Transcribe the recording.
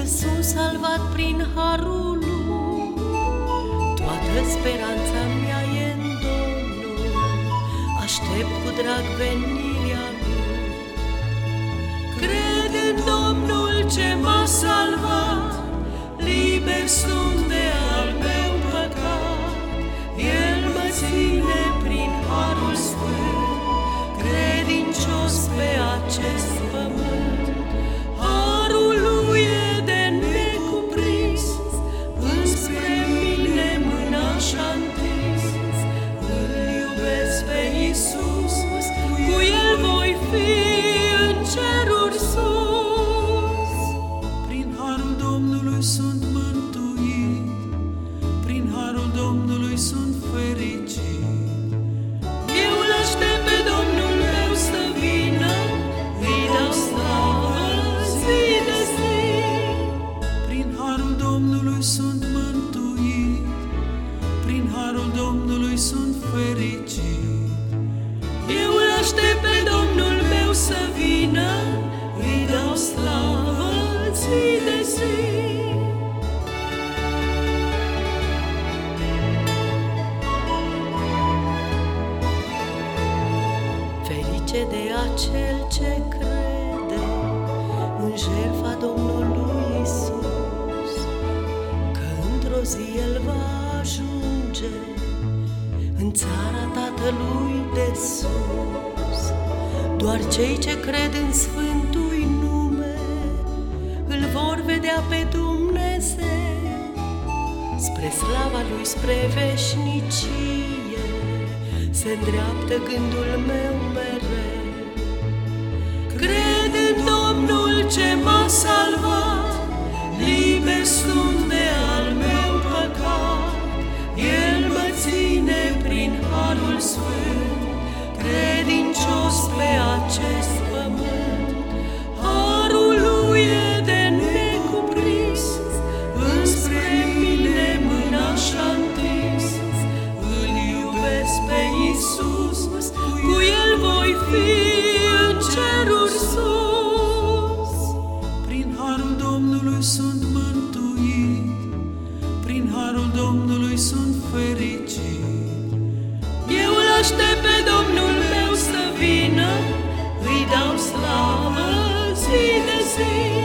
că sunt salvat prin harul lui. Toată speranța mea e în Domnul, aștept cu drag venirea lui. Cred în Domnul Domnului sunt fericit. Eu îl aștept pe Domnul meu să vină, îi dau slavă zi de zi. Ferice de acel ce crede în jertfa Domnului Isus, că într-o zi El va ajunge în țara Tatălui de sus. Doar cei ce cred în Sfântul nume îl vor vedea pe Dumnezeu spre slava Lui, spre veșnicie, se îndreaptă gândul meu mereu. Sunt mântuit, prin harul Domnului sunt fericit. Eu îl aștept pe Domnul meu să vină, îi dau slavă zi de zi.